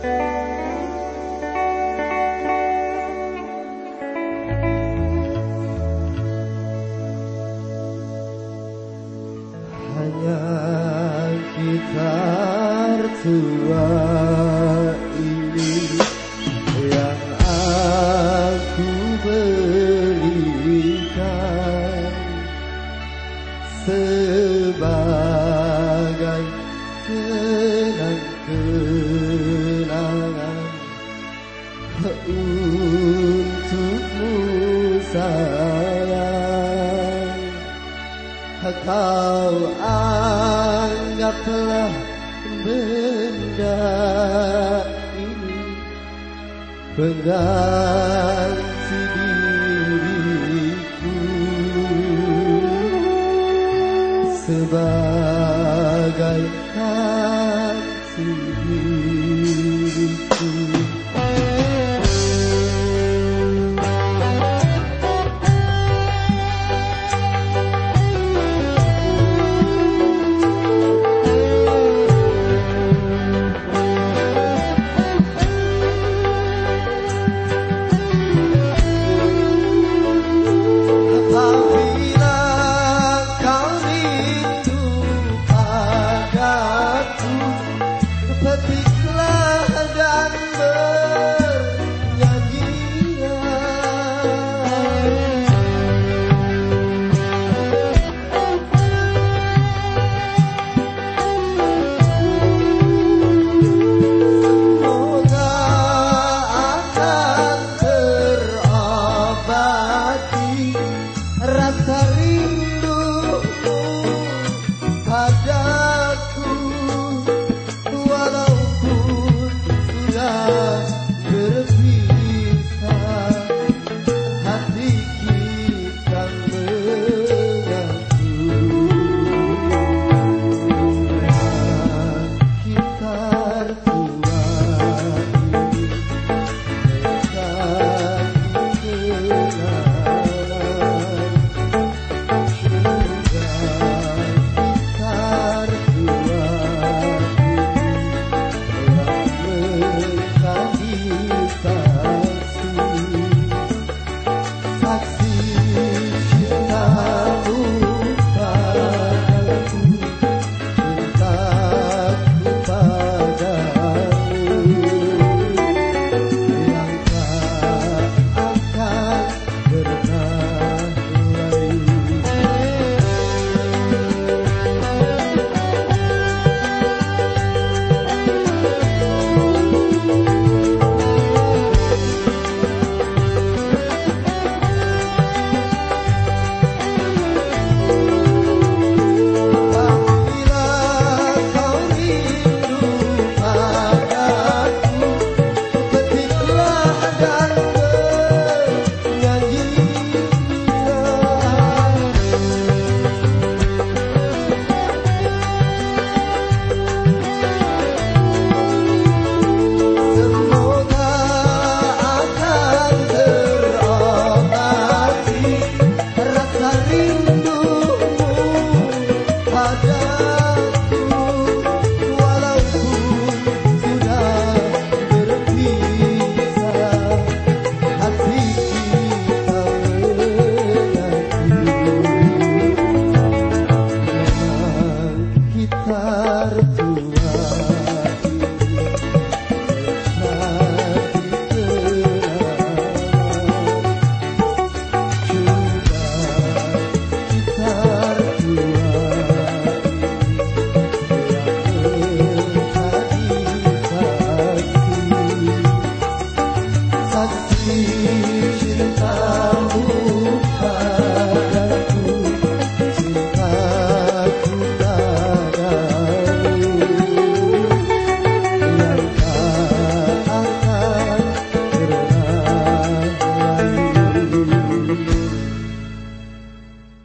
Hanya kita tua. Kau anggaplah benda ini Pengganti diriku. Sebagai kasih diriku. love. kita